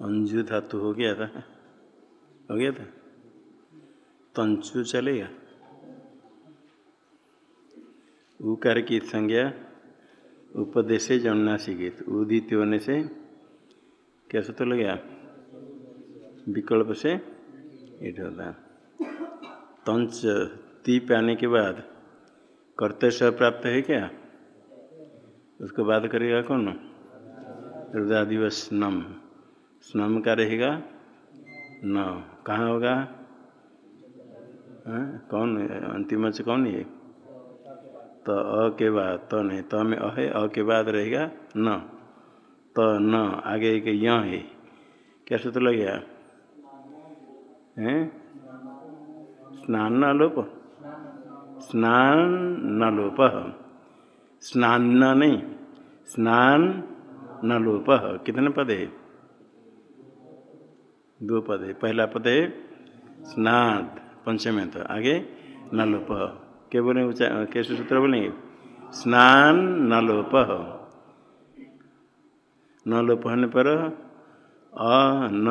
अंजु धातु हो गया था। हो गया था? तंचु चलेगा उकार की संज्ञा, उपदेश जन्नासिकित उदित होने से क्या सूत्र लग गया विकल्प से ईट होता तंच तीप आने के बाद कर्तव्य से प्राप्त है क्या? उसको बात करेगा कौन? हृदयादिवस नम स्नम का रहेगा? न। कहाँ होगा? हाँ? कौन? अंतिम से कौन है तो अ के बाद। तो नहीं तो में अ है, अ के बाद रहेगा न। तो न। आगे एक य है। क्या सूत्र लग गया? स्नान न लोप? स्नान न लोप। स्नान नहीं। स्नान न लोप। कितने पद है? दो पद है। पहला पद है स्नात पंचमे तो। आगे न लोप क्या बोले कैसे सूत्र बोलेंगे? स्नान न लोप न लोप होने पर अ, न,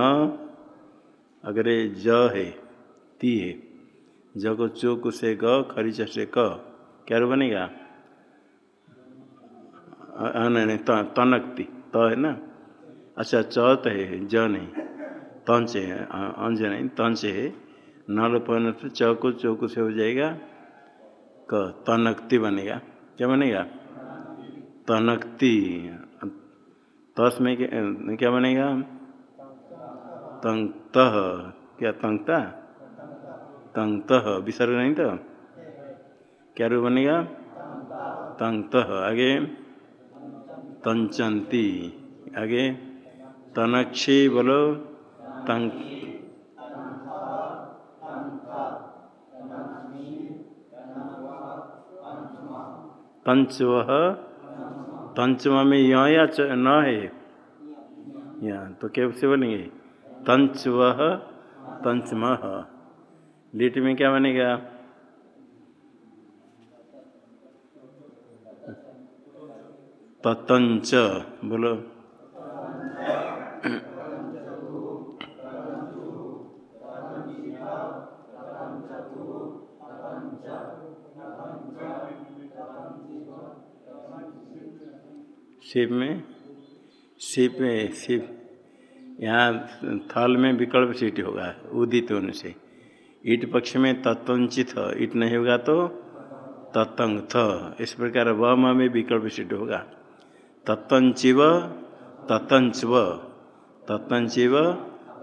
अगर ज है, ती है। ज को चोक से, ग खरीच से, क। क्या बनेगा? नहीं तनकती। त है ना? अच्छा च तो है, ज नहीं। तंच है अंज नहीं, तंच है। नल लोप होने से च से हो जाएगा, क तनक्ति बनेगा। क्या बनेगा? तनक्ति। तस में क्या बनेगा? तंगत। क्या तंगता? तंगत। विसर्ग नहीं तो? क्या रूप बनेगा? तंगत। आगे। तंचंती। आगे। तनक्षी बोलो। तंग। पंचव। पंचम में य या न है। या तो कैसे बोलेंगे। तंचव पंचम। लिट में क्या बनेगा? ततंच बोलो। शिव में शिव में शिव, यहाँ थल में विकल्प सीट होगा, उदित होने से ईट पक्ष में तत्वंचित, ईट नहीं होगा तो तत्ंग थ इस प्रकार व में विकल्प सीट होगा। तत्वंचिव ततंचव ततंचिव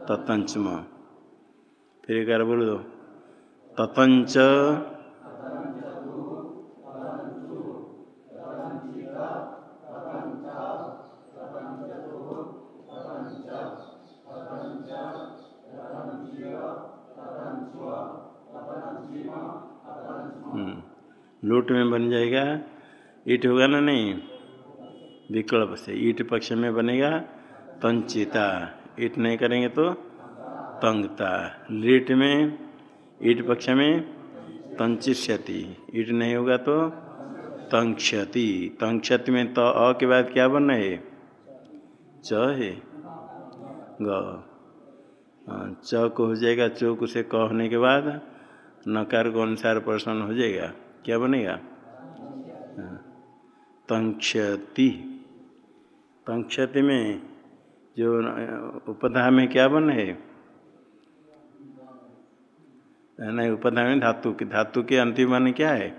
ततंचम फिर एक बार बोलो। दो ततंच लूट में बन जाएगा, ईट होगा ना नहीं? विकल्प से, ईट पक्ष में बनेगा तंचिता ईट नहीं करेंगे तो तंगता लीट में, ईट पक्ष में तंचिष्यति ईट नहीं होगा तो तंक्षति तंक्षति में तो अ के बाद क्या बनना है? च है। ग। च को हो जाएगा, चौक से क होने के बाद नकार को अनुसार प्रश्न हो जाएगा। क्या बनेगा? तंक्षति तंक्षति में जो उपधा में क्या बन है नहीं, उपधा में धातु की, धातु के अंतिम मन क्या है?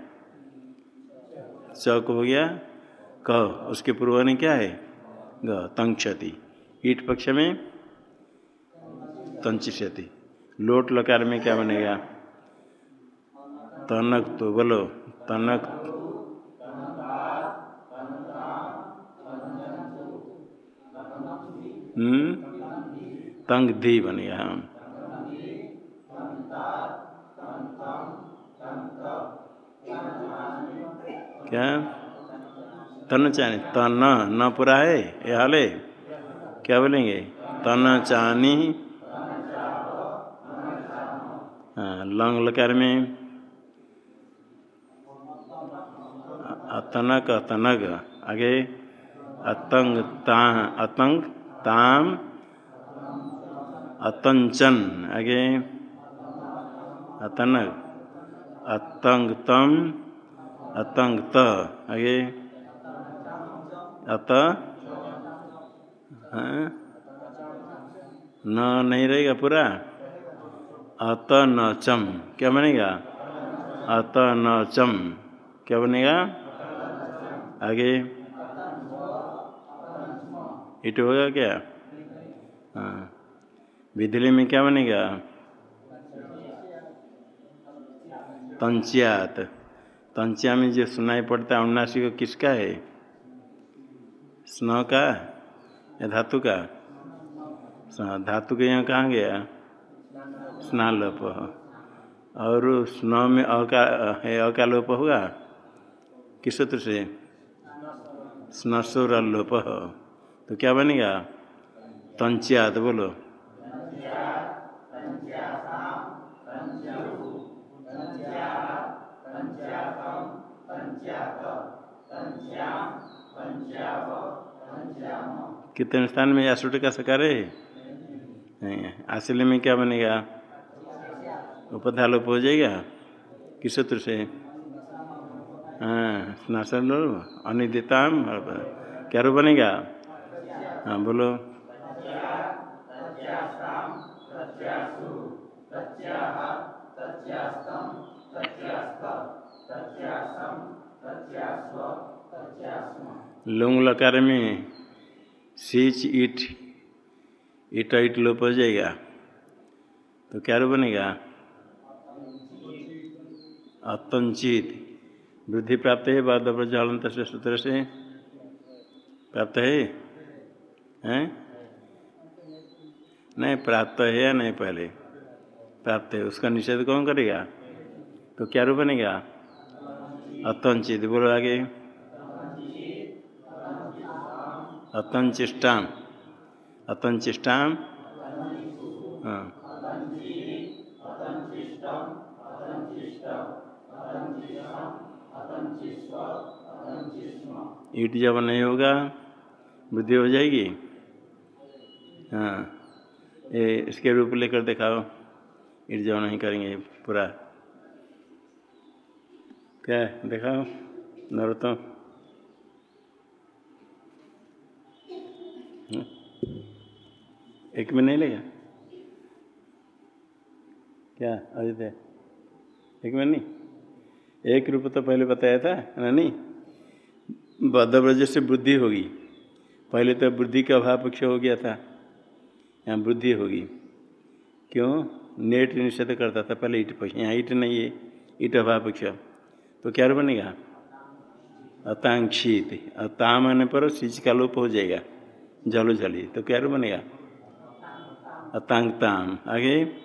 चौक हो गया। क, उसके पूर्व ने क्या है? ग तंक्षति ईट पक्ष में तंचिष्यति लोट लकार में क्या बनेगा? तनक तो बोलो, तनक। हम्म? तंग धी बनेगा हम क्या? तन चानी, तन, न पूरा है? ये हाल? है क्या बोलेंगे? तन चानी। हाँ लंग लकार में। अतनक अतनग आगे, अतंग ता अतंग, ताम, अतंचन। आगे अतनक अतंगतम, अतंगत। आगे, अत हाँ? न नहीं रहेगा पूरा? अत न चम क्या बनेगा? अत न चम क्या बनेगा? आगे। इट होगा क्या? हाँ। विधि में क्या बनेगा? तंचियात। तंचिया में जो सुनाई पड़ता है अनुनाशी को किसका है? स्न का? या धातु का? धातु के यहाँ कहाँ गया? स्नालोप। और स्न में अका है अकालोप होगा किस सूत्र से? स्नसुर लोप तो क्या बनेगा? तंचियात बोलो। कितने स्थान में यासुट का सकार है? में क्या बनेगा? उपधालोप हो जाएगा? किस सूत्र से हाँ स्नासन अनिदिताम क्या रूप बनेगा? हाँ बोलो। लुंग लकार में सीच ईट ईट ईट लोप हो जाएगा। तो क्या रूप बनेगा? अतंचित। वृद्धि प्राप्त है बाद ज्वलंत से सूत्र से। प्राप्त है? हैं? नहीं, प्राप्त है या नहीं पहले? प्राप्त है। उसका निषेध कौन करेगा? तो क्या रूप बनेगा? अतंचित। बोलो आगे। अतंचिष्टाम। अतंचिष्टाम हाँ ईट जब नहीं होगा बुद्धि हो जाएगी? हाँ। ये इसके रूप लेकर दिखाओ। ईट जब नहीं करेंगे, पूरा। क्या दिखाओ? नरोत्तम। एक में नहीं लेगा? क्या? अजित एक में नहीं? एक रूप तो पहले बताया था ना नहीं? बद्धव्रज से बुद्धि होगी। पहले तो बुद्धि का अभाव पक्ष हो गया था। यहाँ बुद्धि होगी। क्यों? नेट निषेध करता था पहले ईट पक्ष। यहाँ ईट नहीं है। ईट अभाव पक्ष। तो क्या बनेगा? अतांक्षित। अताम आने पर सिच का लोप हो जाएगा। जलो जली। तो क्या बनेगा? अतांगताम। आगे।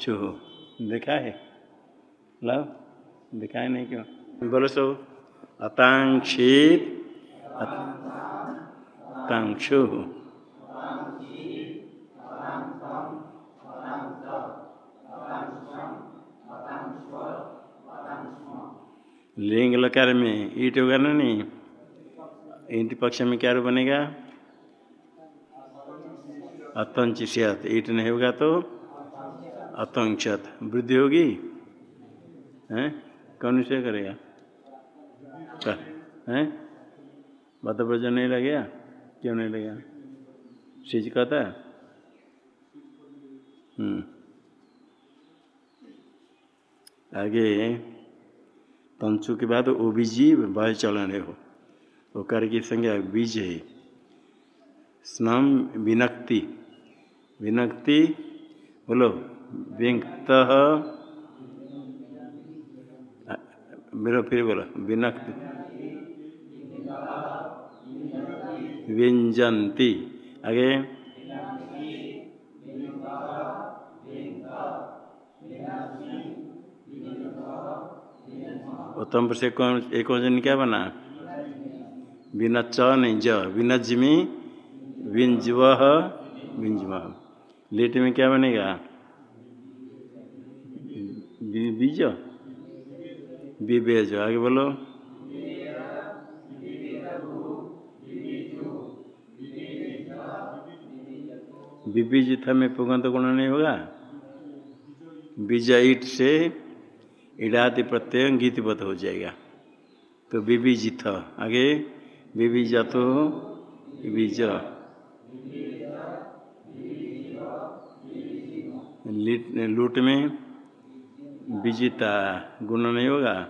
चूह। देखा है? लो देखा है नहीं क्यों? बोलो सो। अतांक्षित अतांक्षु। लिंग लकार में ईट होगा ना? नहीं ईट पक्ष में क्या बनेगा? अतंचित ईट नहीं होगा तो? अतंक्षत। वृद्धि होगी? हैं? कौन से करेगा? हैं बतब्रजन नहीं लगेगा। क्यों नहीं लगेगा? सिज कहता है। आगे तंचु के बाद ओबीजीव वायु चलन हो। वो कर की संज्ञा, बीज है। स्नम, विनक्ति। विनक्ति, बोलो व्यंक्त मेरा फिर बोलो विनक्ति व्यंजंती आगे। उत्तम से कौन एक वज़न क्या बना? बिना च नहीं, ज। बिना जिमी विंजव विंजव लेट में क्या बनेगा? बीज। विवेज आगे बोलो। विभिजित में पुगंत गुण नहीं होगा? बीजा से इड़ाति प्रत्यय गीतवत हो जाएगा। तो विभिजित आगे। विभिजत बीज लूट में विजिता गुण नहीं होगा?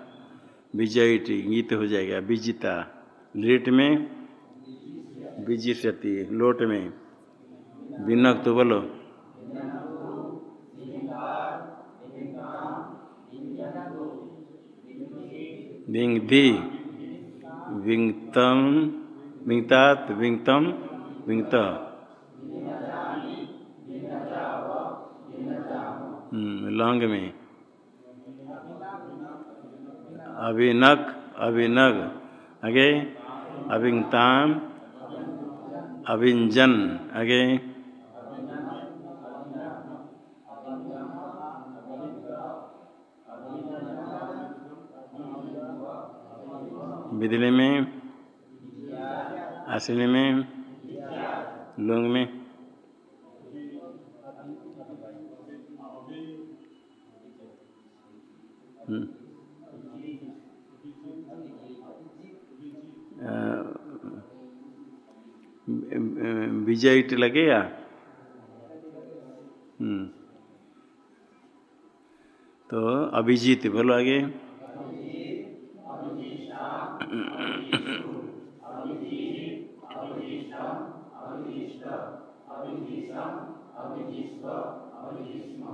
विजयित गीत हो जाएगा। विजिता, लिट में? विजिष्यति लोट में? विनक तो बोलो। विंगतम विंगतम, विंगत। लंग में? अभिनक अभिनग आगे अभिंगताम अभिंजन आगे बिजली में अश्विनी में लुंग में। विजय इट लगेगा तो अभिजीत बोलो आगे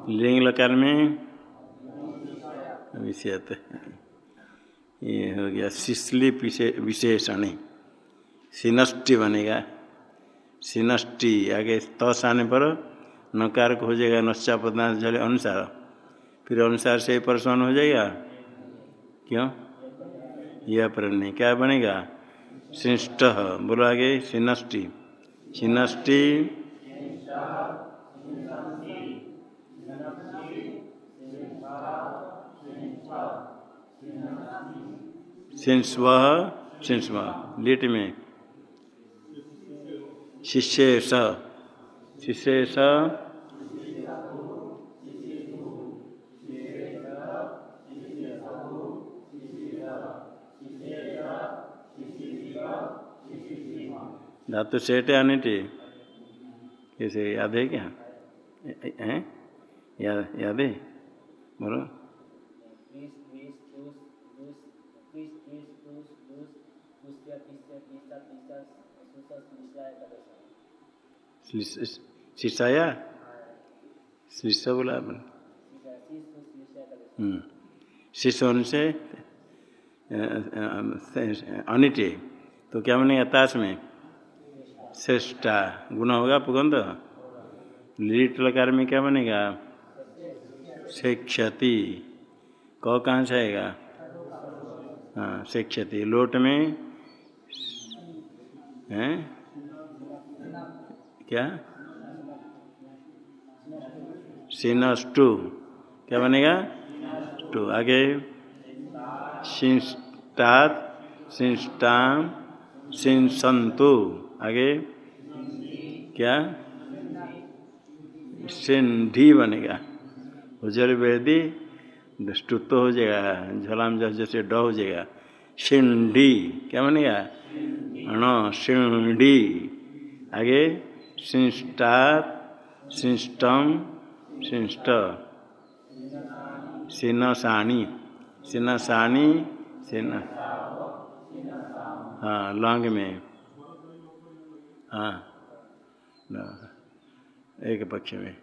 लिंग लकार में ये हो गया शिशली विशेषण सिनष्टि बनेगा सिनष्टि, आगे तस आने पर नकार हो जाएगा नश्चा पदार्थ जल अनुसार। फिर अनुसार से परसवन हो जाएगा, क्यों? यह पर नहीं, क्या बनेगा? शिष्ट बोलो आगे, सिनष्टि। सिनष्टि, सिंस्व सिंस्व, लिट में। शिष्येश शिष्येश धातु सेठ आने थे कैसे याद है क्या है याद याद है बोलो शिष्याया शिष्य बोला अपन शिष्य होने से अनिटे तो क्या बनेगा ताश में श्रेष्ठा गुना होगा पुगंध लीट लकार में क्या बनेगा से क्षति क कहाँ से आएगा हाँ से क्षति लोट में हैं क्या? सिनस्टू क्या बनेगा? टू आगे सिंस्टात सिंस्टाम सिंसंतु आगे क्या? सिंधी बनेगा। उजर वेदी स्तुत हो जाएगा। झलाम जैसे ड हो जाएगा। सिंडी क्या बनेगा? अण सिंडी आगे सिंस्टात सिंस्टम सिंस्ट सिनसाणी सिनसाणी सिन हाँ लौंग में। हाँ। एक पक्ष में।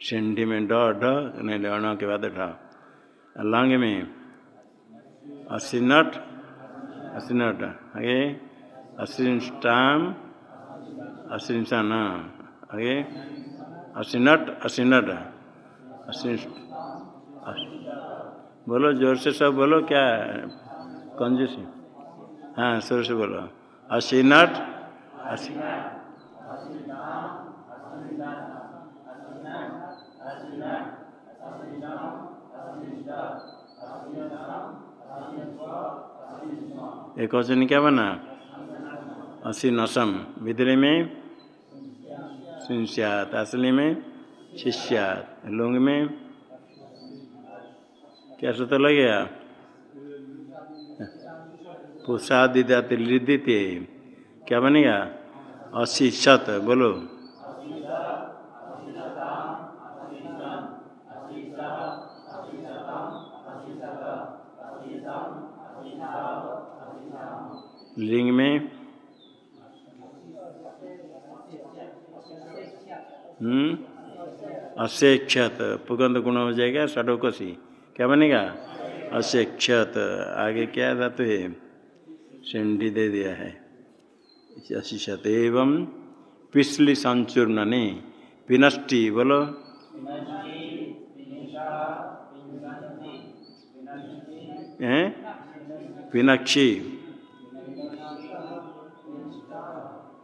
सिंधी में ड, ढ, नहीं के बाद ढ। लौंग में। असिनट असिनट, आगे। असिस्टाम असिंसन आगे असिनट असिनट असिन बोलो ज़ोर से सब बोलो क्या कंजूस हाँ ज़ोर से बोलो असिनट असि एक क्वेश्चन क्या बना? असी नसम विद्रे में सिंस्यात, असली में शिष्यात। लुंग में? क्या सूत्र लगेगा पुषादिदात लिदित क्या बनेगा? अशी शत बोलो। लिंग में? हम्म? अशेक्षत। पुगंध गुण हो जाएगा षडोकसी क्या बनेगा? अशेक्षत। आगे क्या धातु है? सेंडी दे दिया है। अशिषत एवं पिछली संचूर्ण ने पिनष्टि बोलो। हैं? पिनक्षी।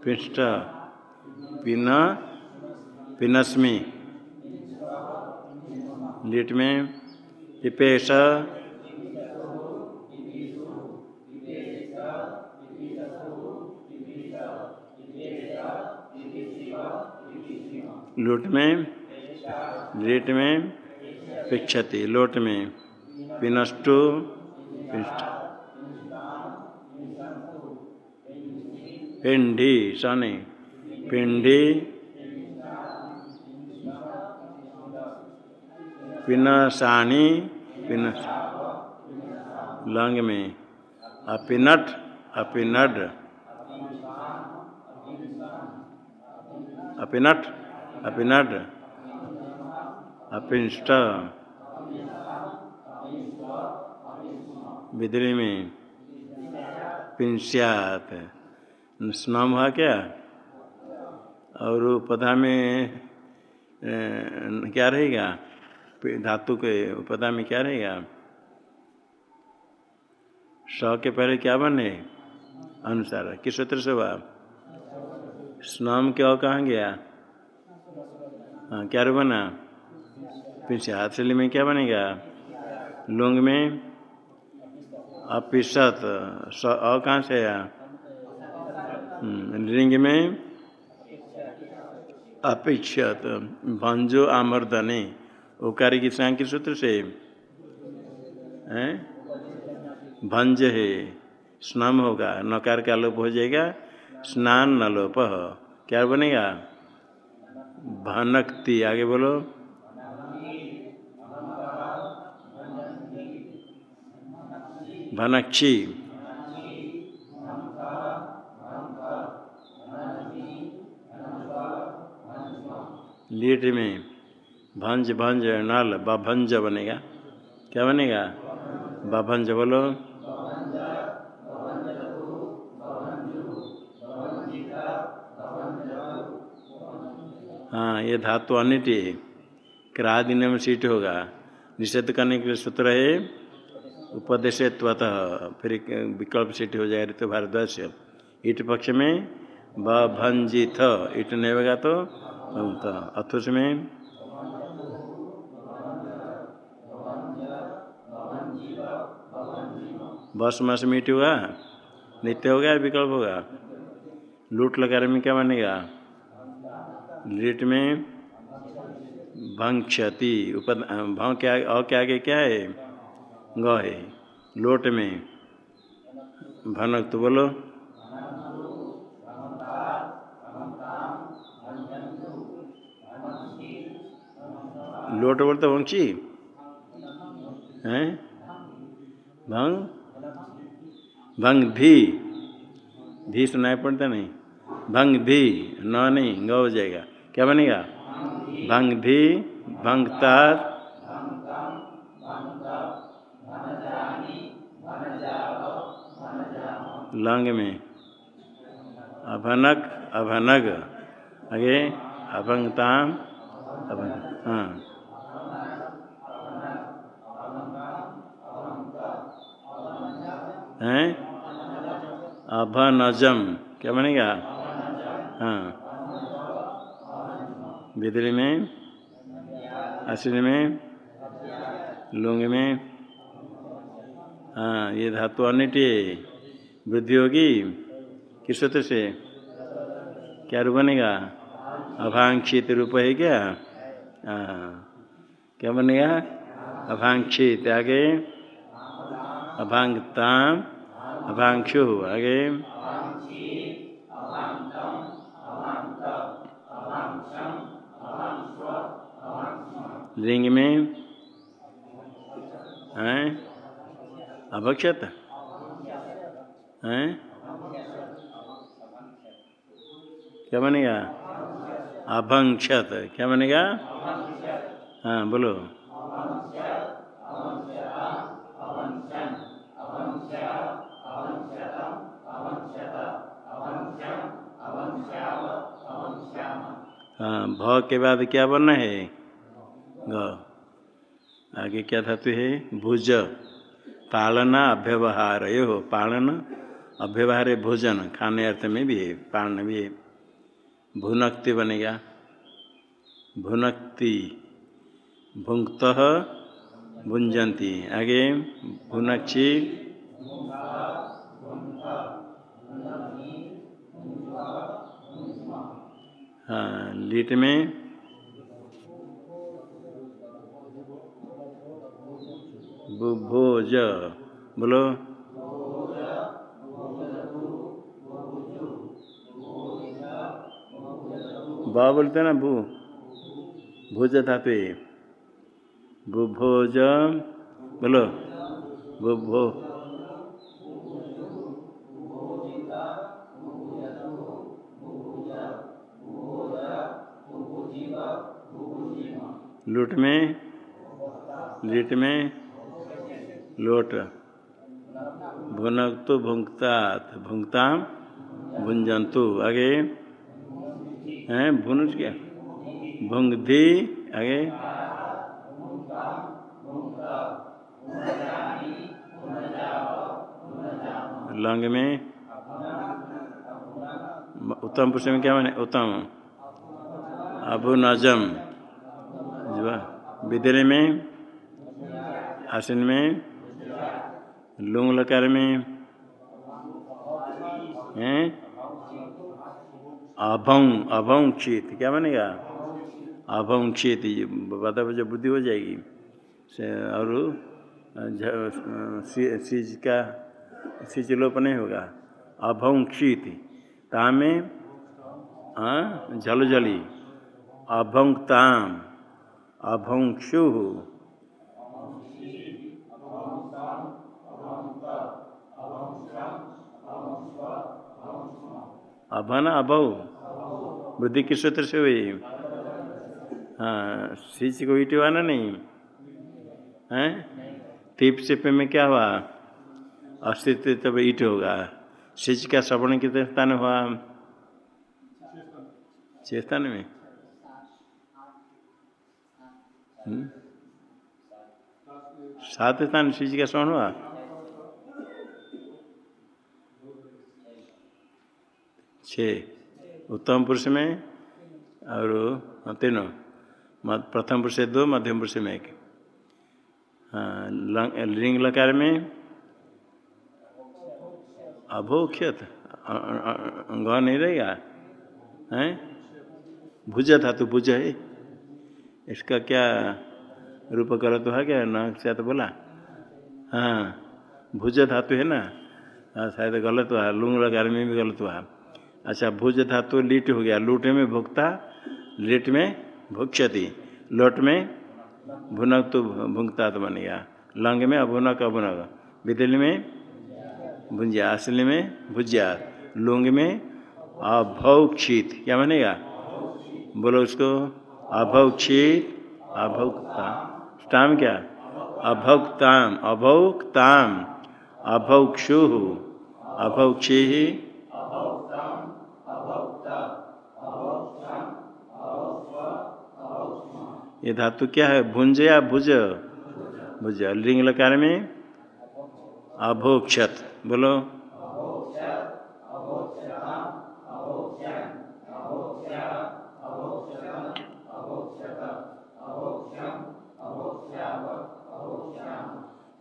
पिष्ट पिन पिनस्मी। लिट में पिपेश। लूट में लेट में पिक्षति लोट में पिनष्टु पिंडी, शनि। पिंडी पिनसाणी पिन लंग में। अपिनट, अपिनड। अपिनट, अपिनड। अपिष्ट। बिदली में। पिंस्यात। स्नाम हुआ क्या? और पदा में क्या रहेगा? धातु के उपदा में क्या रहेगा स के पहले क्या बने? अनुसार। किस सूत्र से हुआ? स्नाम क्या कहाँ गया? हाँ क्या बना? पीछे हाथली में क्या बनेगा? लुंग में। अपिशत स अ कहाँ से आया? लिंग में। अपेक्षत, भंजो आमर्दने। ओकारी की सांख्य सूत्र से, हैं? भंज है स्नम होगा, नकार का लोप हो जाएगा, स्नान न लोप क्या बनेगा? भनकती, आगे बोलो। भनक्षी लीट में। भंज भंज नल बभंज बनेगा। क्या बनेगा? बभंज बोलो। हाँ ये धातु अनिटी क्रादि में सीट होगा। निषेध करने के लिए सूत्र है उपदेश फिर विकल्प सीट हो जाएगा ऋतु भारद्वाज। ईट पक्ष में बभंजित ईट नहीं होगा तो अथुष में बस मास मीट होगा नित्य होगा विकल्प होगा लूट लगा में क्या बनेगा? लिट में भंग क्षति उपद भंग क्या अ के आगे क्या है? ग है। लोट में भनक तो बोलो। लोट बोलते वंशी हैं? भंग? भंग भी भी सुनाई पड़ता नहीं। भंग भी, न नहीं, ग हो जाएगा। क्या बनेगा? भंग भी भंग तार लंग में। अभनक, अभनग। आगे, अभंगताम, अभंग हाँ। हैं? अभनजम क्या बनेगा? हाँ। बिदली में, अश्विनी में, लुंग में। हाँ ये धातु अनिटी वृद्धि होगी किस सूत्र से? क्या रूप बनेगा? अभांक्षित रूप है क्या? हाँ। क्या बनेगा? अभांक्षित। आगे। अभांगता अभांक्षु आगे लिंग में अभक्षत हैं क्या बनेगा अभंक्षत क्या बनेगा हाँ बोलो भ के बाद क्या बनना है? ग। आगे क्या धातु है? भुज। पालना अव्यवहार यो पालन, अव्यवहार भोजन। खाने अर्थ में भी है, पालन भी है। भुनक्ति बनेगा। भुनक्ति। भुंक्त भुंजंती आगे भुनक्षी हाँ लीट में। भोज। बोलो। बा बोलते ना भू। भोज धातु भोज। बोलो। भू भो लूट में, लीट में, लोट। भुनक्तु भुंक्तात, भुंक्ता भुंजंतु आगे, हैं भुनुज क्या? भुंगधी, आगे। लंग में, उत्तम पुरुष में क्या माने? उत्तम। अबु नजम विद्रे में, आसन में लुंग लकार में, हैं? अभंग अभंक्षित क्या बनेगा? अभंक्षित बता जब बुद्धि हो जाएगी। और सीज का सीज लोप नहीं होगा। अभंक्षित तामे झल जली। अभंगताम। अभंक्षु। अभन अभौ। बुद्धि किस सूत्र से हुई। हाँ सीच को ईट हुआ ना नहीं? है? तीप से पे में क्या हुआ? अस्तित्व तब ईट होगा। सिच का श्रवण कितने स्थान हुआ? छह स्थान में। सात स्थान सिच का श्रवण हुआ? छः। उत्तम पुरुष में और तीनों। प्रथम पुरुष दो, मध्यम पुरुष में एक। हाँ लिंग लकार में अभोक्षत ग नहीं रहेगा? हैं? भुज था तो भुज है। इसका क्या रूप कर तो है क्या? न, से तो बोला। हाँ भुज धातु है ना? हाँ शायद गलत हुआ। लुंग लकार में भी गलत हुआ। अच्छा भुज धातु लीट हो गया। लूट में भुगता, लीट में भुक्षति। लोट में भुनक तो भुंगता तो बन गया। लंग में अभुनक अभुनक। विदल में भुंजिया। असली में भुजिया। लुंग में अभौक्षित। क्या बनेगा? बोलो उसको। अभौक्षित, अभौक्ता। स्टाम क्या? अभौक्ताम अभौक्ताम। अभौक्षु, अभौक्षि। ये धातु क्या है? भुंज या भुज? भुज। लिंग लकार में? अभोक्षत। बोलो।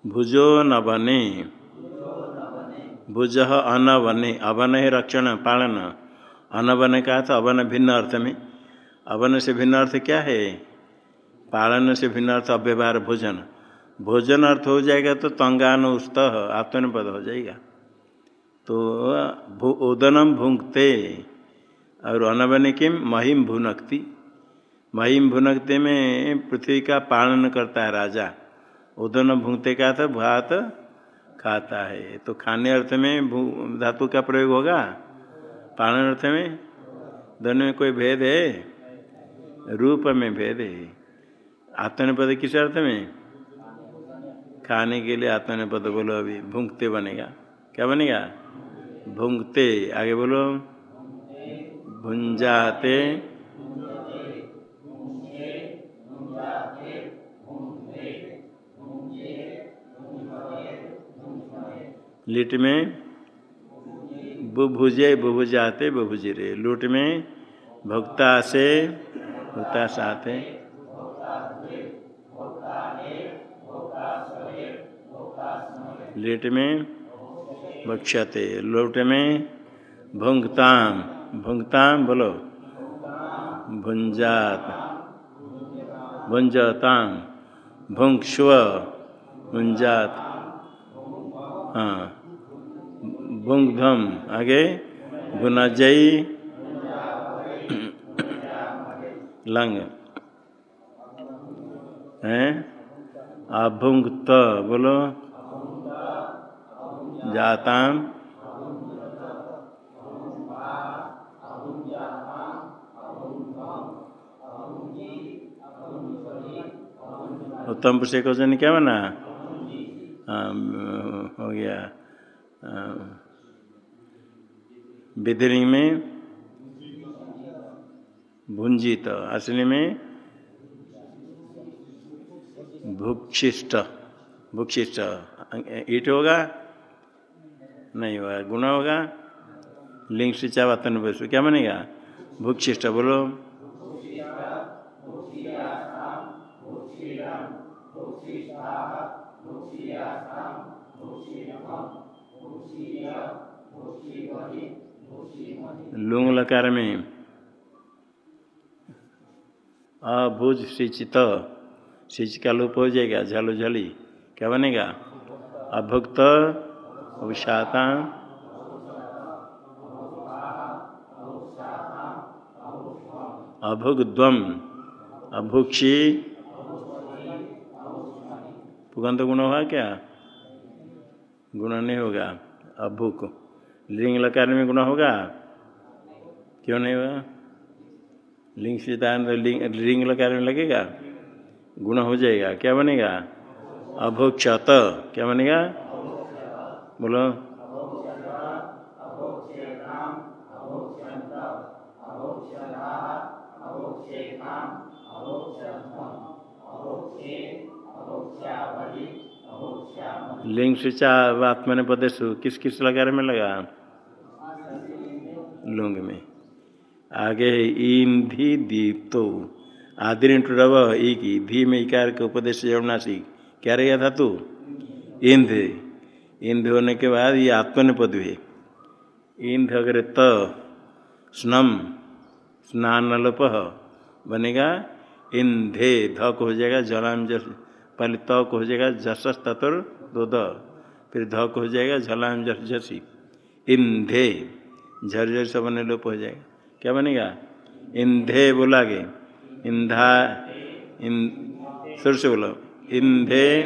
भुजो न बने। भुज अन बने। अवन है रक्षण, पालन। अन बने का था, अवन भिन्न अर्थ में। अवन से भिन्न अर्थ क्या है? पालन से भिन्न अर्थ अव्यवहार, भोजन। भोजन अर्थ हो जाएगा तो तंगान उस्त आत्मनिपद हो जाएगा। तो उदनम भुंगते। और अनबन किम? महिम भुनकती। महिम भुनकते में पृथ्वी का पालन करता है राजा। उदन भुंगते का था? भात खाता है। तो खाने अर्थ में भू, धातु का प्रयोग होगा? पालन अर्थ में? दोनों में कोई भेद है? रूप में भेद है। आत्मनिपद किस अर्थ में? खाने के लिए आत्मनिपद बोलो अभी। भूंगते बनेगा। क्या बनेगा? भूंगते। आगे बोलो। भुंजाते। लिट में बुभुजे बुभुजाते बुभुजिरे लूट में भक्ता से भक्ता साथे लेट में भक्षते लोट में भुंगताम भुंगताम बोलो। भुंजात। भुंजताम भुंक्ष्व। भुंजात। हाँ। भुंगधम आगे। गुनाजयी लंग। है? अभुंगत बोलो। जाताम। उत्तम पुरुष क्वेश्चन क्या बना? हो गया। विधिलिंग में भुंजित, असली में भुक्षिष्ट भुक्षिष्ट। ईट होगा? नहीं होगा। गुण होगा? लिंग चावतन बसु। क्या बनेगा? भुक्षिष्ट बोलो। लुंग लकार में अभुज सिचित सिच का लोप हो जाएगा, झलो झली। क्या बनेगा? अभुक्त अभिशाता अभुगद्वम, अभुक्षी। पुगंत गुण होगा क्या? गुण नहीं होगा। अभुक। लिंग लकार में गुण होगा? क्यों नहीं होगा लिंग सीतान लिंग लिंग लकार में लगेगा? गुण हो जाएगा, क्या बनेगा? अभोक्षत, क्या बनेगा? बोलो। लिंग सूचा आत्मा ने पदेशु किस किस लकार में लगा? लुंग में। आगे ईंधी दीप्तो। आदि टुरव ई की धी में इकार के उपदेश जोड़ना सी। क्या रहेगा था तू? ईंध ईंध होने के बाद ये आत्मनिपद हुए। ईंध अगर त, स्नम स्नान लोप बनेगा, इंधे धक हो जाएगा, जलाम जस, पहले तक हो जाएगा, जसस ततर दो द, फिर धक हो जाएगा झलाम जस, जसी। इंधे झरझर से बने लोप हो जाएगा। क्या बनेगा? इंधे बोलागे इंधा, इन, सुर से बोलो। इंधे,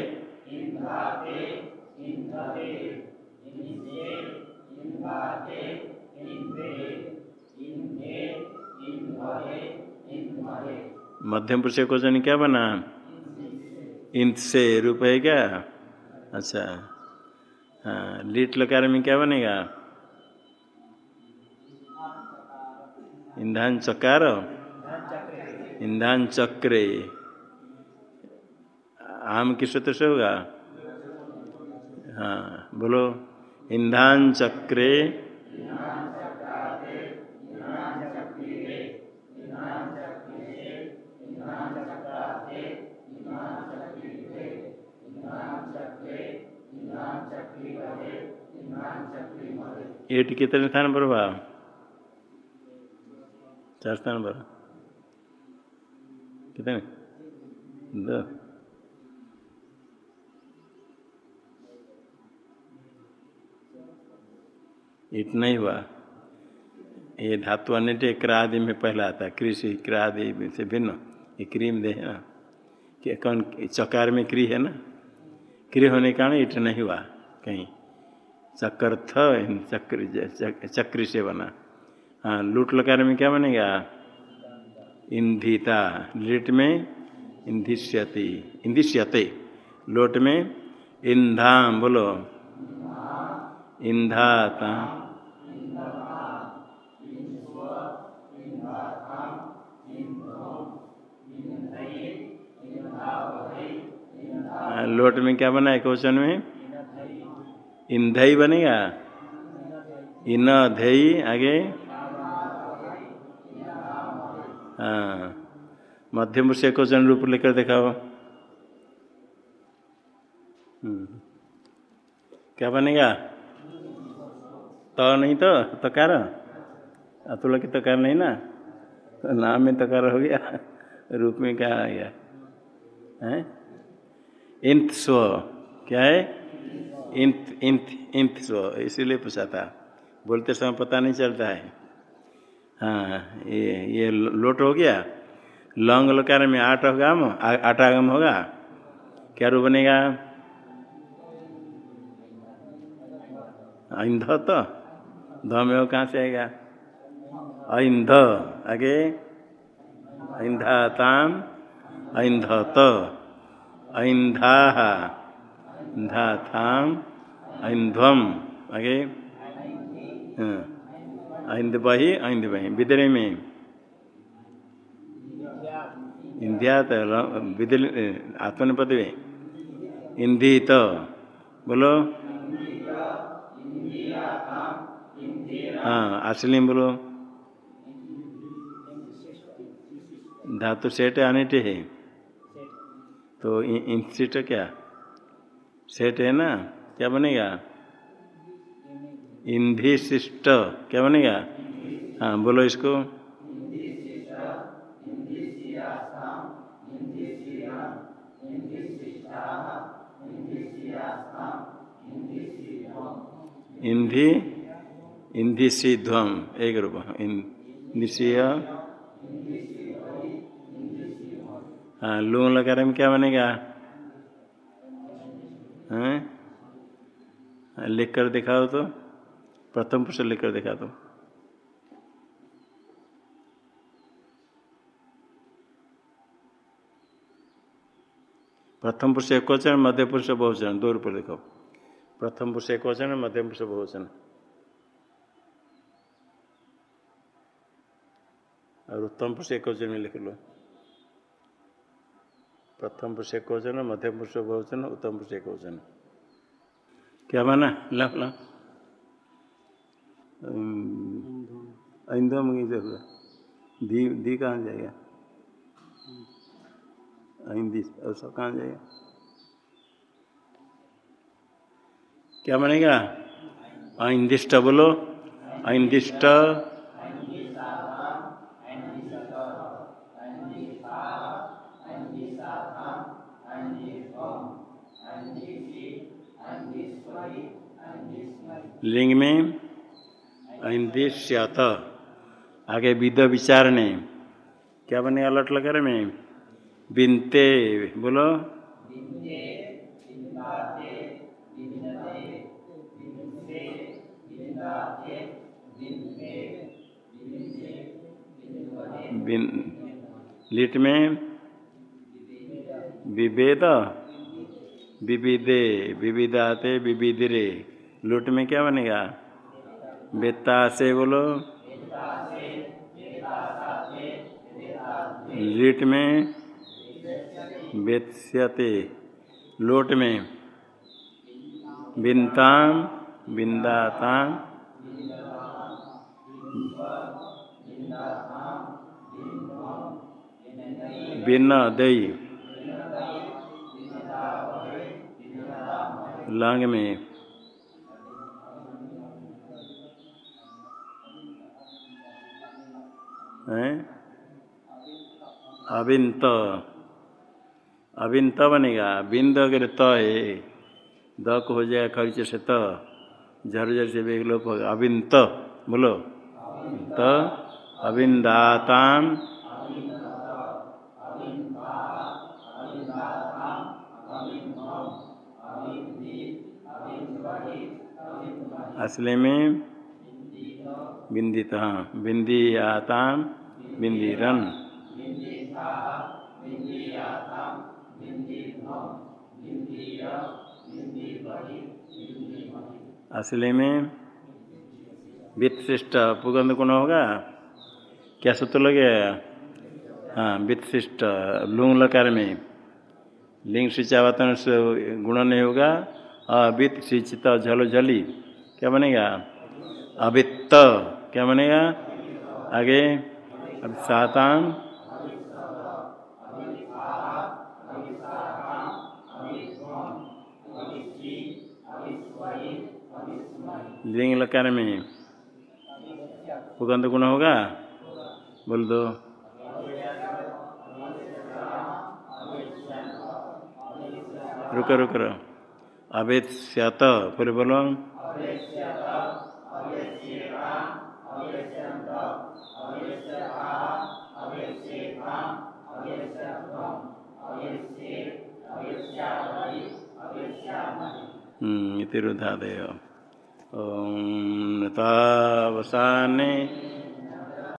मध्यम पुरुष क्वेश्चन क्या बना? इंत से रूप है क्या? अच्छा। हाँ लीट लकार में क्या बनेगा? ईंधन चकार। ईंधन चक्रे। आम किस सूत्र से होगा? हाँ बोलो। ईंधन चक्रे। एट कितने स्थान पर हुआ? चार पर। कितने? दो इतना ही हुआ। ये धातु अन्य क्रादि में पहला आता है कृषि क्रादि से भिन्न। ये क्रीम दे, है ना? कि कौन, चकार में क्री है ना? क्री होने के कारण इट नहीं हुआ, कहीं। चक्कर थ चक्र चक्र से बना। हाँ लूट लकार में क्या बनेगा? इंधिता। लिट में इंधिष्यति। इंधिष्यते। लोट में इंधाम, बोलो। इंधाता। लोट में क्या बना है क्वेश्चन में? इंधई बनेगा? इन धई आगे। हाँ। मध्यम से क्वेश्चन रूप लेकर दिखाओ। क्या बनेगा? तो नहीं तो? तकार? अतुल की तकार नहीं ना? तो नाम में तकार हो गया। रूप में क्या आ गया? है? इंत स्व। क्या है? इंत इंत इंत स्व। इसीलिए पूछा था। बोलते समय पता नहीं चलता है। हाँ ये ये लोट हो गया। लौंग लकार में आठ होगा आटागम होगा। क्या रूप बनेगा? इंध तो? ध में वो कहाँ से आएगा? इंध आगे? इंधाताम ऐंधत ऐंधा इंधाथाम ऐंध्वम आगे? ऐंद बही ऐंद बही। बिदरे में? इंदिया विदल आत्मनिपद में। इंधी तो बोलो। हाँ असली बोलो। धातु सेठ अनिट है। तो इंसिट क्या? सेठ है ना? क्या बनेगा? इंधी शिष्ट क्या बनेगा? हाँ बोलो इसको। इंधि इंधी सिध्वम एक रूप। हाँ लूंग लगा में क्या बनेगा? हैं? लिख कर दिखाओ तो। प्रथम पुरुष लिख कर दिखा प्रथम पुरुष एक वचन मध्य पुरुष बहुवचन दो रुपये देखो प्रथम पुरुष एक वचन मध्यम पुरुष बहुवचन और उत्तम पुरुष एक वचन में लिख लो। प्रथम पुरुष एक वचन मध्यम पुरुष बहुवचन उत्तम पुरुष एक वचन क्या माना? ला ला इंधम की ज़रूरत दी दी कहाँ जाएगा? हिंदी और सब कहाँ जाएगा? क्या बनेगा? ऐंदिष्ट बोलो। ऐंदिष्ट लिंग में ऐंदिश्यत आगे विद विचार ने क्या बनेगा? लट लगर में? बिनते, बोलो। बिन, लिट में। विभेद। विविधे, विविधाते, विविधरे। लुट में क्या बनेगा? बेता से बोलो। लिट में बेत्स्यते। लोट में बिनताम बिंदाताम बिन दई लांग में। हैं? अविंत अविंत बनेगा बिंद अगर त है द को हो जाएगा खरीच से त। झर झर से बेग लोप होगा। अविंत बोलो। त। अविंदाताम असले में बिंदित हाँ। बिंदी आताम असले में वित्शिष्ट पुगंध गुण होगा? क्या सूत्र लगे? हाँ वित्शिष्ट लुंग लकार में। लिंग सिंचावतन से गुण नहीं होगा अवित सिंचित झलो झली। क्या बनेगा? अवित्त। क्या बनेगा? आगे। अब सातान। लिंग लकार में पुगंध गुण होगा? बोल दो। रुको रुको अवेद स्यात पूरे बोलो। इति रुधादय ओम नतावसाने